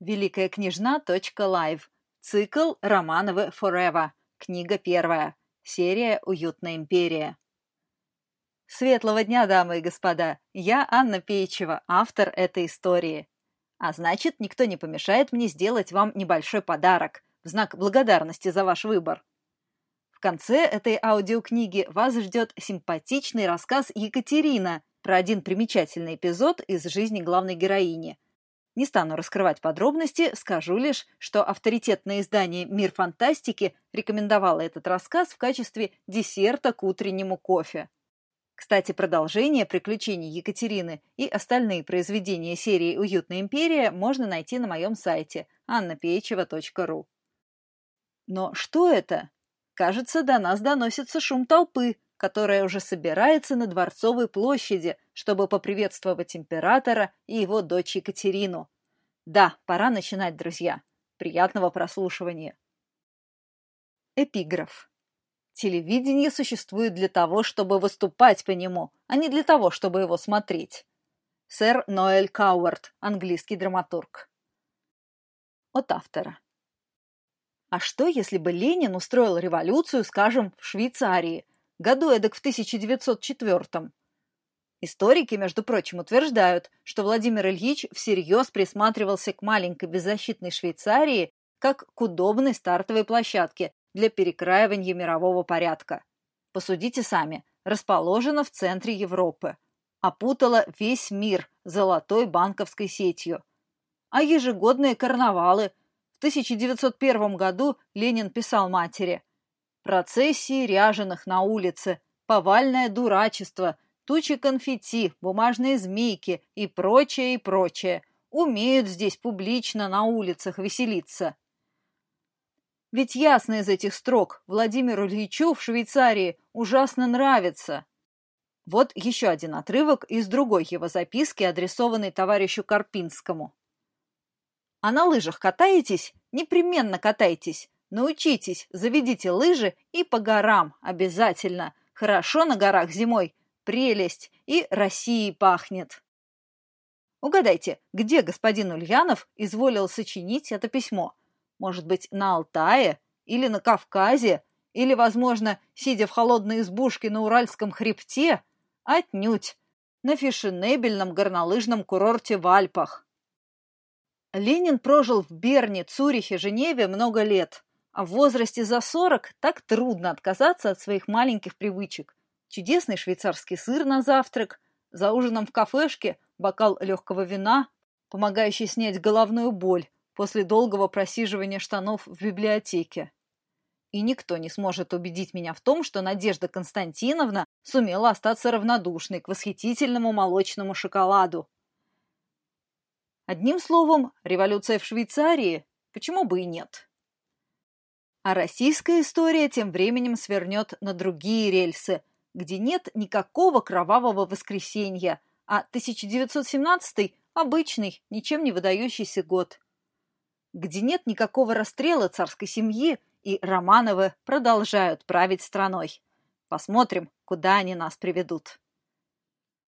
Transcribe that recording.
Великая княжна. Лайв. Цикл Романовы Forever. Книга первая. Серия «Уютная империя». Светлого дня, дамы и господа! Я Анна Пейчева, автор этой истории. А значит, никто не помешает мне сделать вам небольшой подарок в знак благодарности за ваш выбор. В конце этой аудиокниги вас ждет симпатичный рассказ Екатерина про один примечательный эпизод из жизни главной героини. Не стану раскрывать подробности, скажу лишь, что авторитетное издание «Мир фантастики» рекомендовало этот рассказ в качестве десерта к утреннему кофе. Кстати, продолжение приключений Екатерины и остальные произведения серии «Уютная империя» можно найти на моем сайте annapечева.ру. Но что это? Кажется, до нас доносится шум толпы, которая уже собирается на Дворцовой площади, чтобы поприветствовать императора и его дочь Екатерину. Да, пора начинать, друзья. Приятного прослушивания. Эпиграф. Телевидение существует для того, чтобы выступать по нему, а не для того, чтобы его смотреть. Сэр Ноэль Кауэрт, английский драматург. От автора. А что, если бы Ленин устроил революцию, скажем, в Швейцарии, году эдак в 1904-м? Историки, между прочим, утверждают, что Владимир Ильич всерьез присматривался к маленькой беззащитной Швейцарии как к удобной стартовой площадке для перекраивания мирового порядка. Посудите сами, расположена в центре Европы, опутала весь мир золотой банковской сетью. А ежегодные карнавалы, 1901 году Ленин писал матери «Процессии ряженых на улице, повальное дурачество, тучи конфетти, бумажные змейки и прочее, и прочее. Умеют здесь публично на улицах веселиться». Ведь ясно из этих строк Владимиру Ильичу в Швейцарии ужасно нравится. Вот еще один отрывок из другой его записки, адресованной товарищу Карпинскому. А на лыжах катаетесь? Непременно катайтесь. Научитесь, заведите лыжи и по горам обязательно. Хорошо на горах зимой. Прелесть. И Россией пахнет. Угадайте, где господин Ульянов изволил сочинить это письмо? Может быть, на Алтае? Или на Кавказе? Или, возможно, сидя в холодной избушке на Уральском хребте? Отнюдь. На фешенебельном горнолыжном курорте в Альпах. Ленин прожил в Берне, Цюрихе, Женеве много лет, а в возрасте за 40 так трудно отказаться от своих маленьких привычек. Чудесный швейцарский сыр на завтрак, за ужином в кафешке бокал легкого вина, помогающий снять головную боль после долгого просиживания штанов в библиотеке. И никто не сможет убедить меня в том, что Надежда Константиновна сумела остаться равнодушной к восхитительному молочному шоколаду, Одним словом, революция в Швейцарии, почему бы и нет. А российская история тем временем свернет на другие рельсы, где нет никакого кровавого воскресенья, а 1917 – обычный, ничем не выдающийся год. Где нет никакого расстрела царской семьи, и Романовы продолжают править страной. Посмотрим, куда они нас приведут.